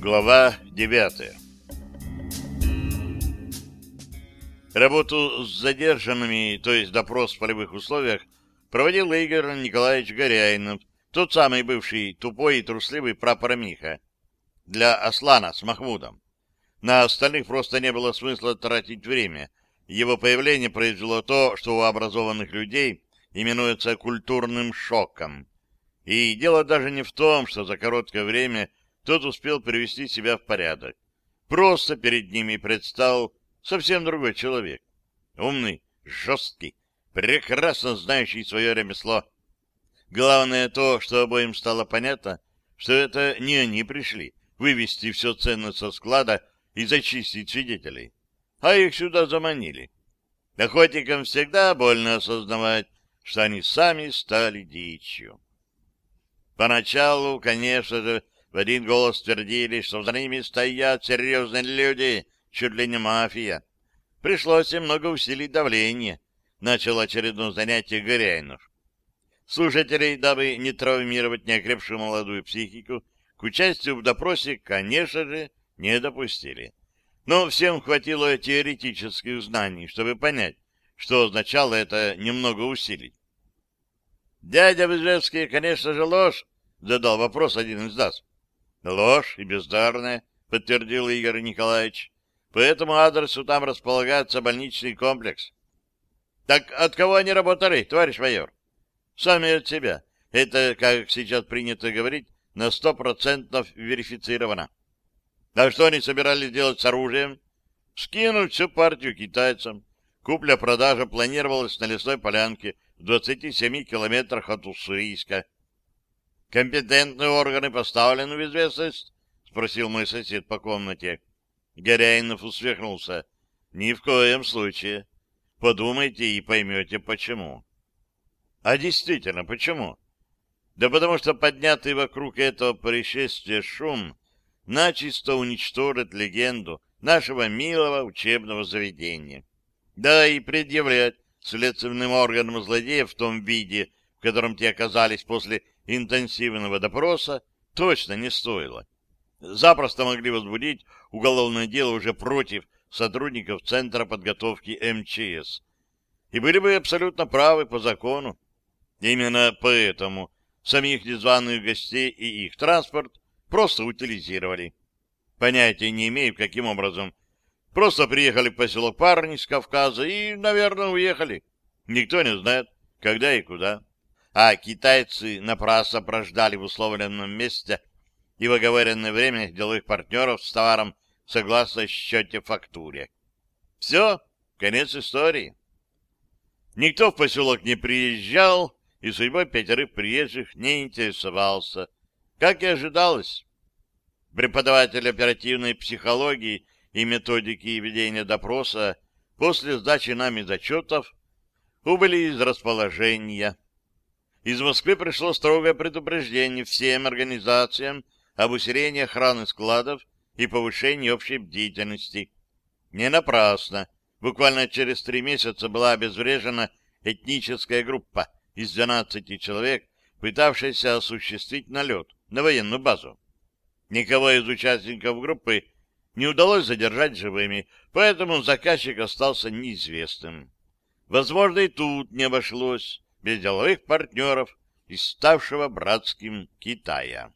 Глава девятая Работу с задержанными, то есть допрос в полевых условиях, проводил Игорь Николаевич Горяинов, тот самый бывший тупой и трусливый прапор Миха, для Аслана с Махмудом. На остальных просто не было смысла тратить время. Его появление произвело то, что у образованных людей именуется культурным шоком. И дело даже не в том, что за короткое время тот успел привести себя в порядок. Просто перед ними предстал совсем другой человек. Умный, жесткий, прекрасно знающий свое ремесло. Главное то, что обоим стало понятно, что это не они пришли вывести все ценно со склада и зачистить свидетелей, а их сюда заманили. Охотникам всегда больно осознавать, что они сами стали дичью. Поначалу, конечно же, в один голос твердили, что за ними стоят серьезные люди, чуть ли не мафия. Пришлось немного усилить давление. Начал очередное занятие Горяйнов. Слушателей, дабы не травмировать неокрепшую молодую психику, к участию в допросе, конечно же, не допустили. Но всем хватило теоретических знаний, чтобы понять, что означало это немного усилить. «Дядя в конечно же, ложь», — задал вопрос один из нас. «Ложь и бездарная», — подтвердил Игорь Николаевич. «По этому адресу там располагается больничный комплекс». «Так от кого они работали, товарищ майор?» «Сами от себя. Это, как сейчас принято говорить, на сто процентов верифицировано». «А что они собирались делать с оружием?» «Скинуть всю партию китайцам. Купля-продажа планировалась на лесной полянке в 27 километрах от Уссурийска». Компетентные органы поставлены в известность? — спросил мой сосед по комнате. Горяинов усмехнулся. — Ни в коем случае. Подумайте и поймете, почему. — А действительно, почему? Да потому что поднятый вокруг этого происшествия шум начисто уничтожит легенду нашего милого учебного заведения. Да и предъявлять следственным органам злодеев в том виде, в котором те оказались после интенсивного допроса точно не стоило. Запросто могли возбудить уголовное дело уже против сотрудников Центра подготовки МЧС. И были бы абсолютно правы по закону. Именно поэтому самих незваных гостей и их транспорт просто утилизировали. Понятия не имею, каким образом. Просто приехали в поселок парни с Кавказа и, наверное, уехали. Никто не знает, когда и куда а китайцы напрасно прождали в условленном месте и в оговоренное время деловых партнеров с товаром согласно счете-фактуре. Все, конец истории. Никто в поселок не приезжал, и судьбой пятерых приезжих не интересовался, как и ожидалось. Преподаватель оперативной психологии и методики ведения допроса после сдачи нами зачетов убыли из расположения, из Москвы пришло строгое предупреждение всем организациям об усилении охраны складов и повышении общей бдительности. Не напрасно. Буквально через три месяца была обезврежена этническая группа из 12 человек, пытавшаяся осуществить налет на военную базу. Никого из участников группы не удалось задержать живыми, поэтому заказчик остался неизвестным. Возможно, и тут не обошлось без деловых партнеров и ставшего братским Китая.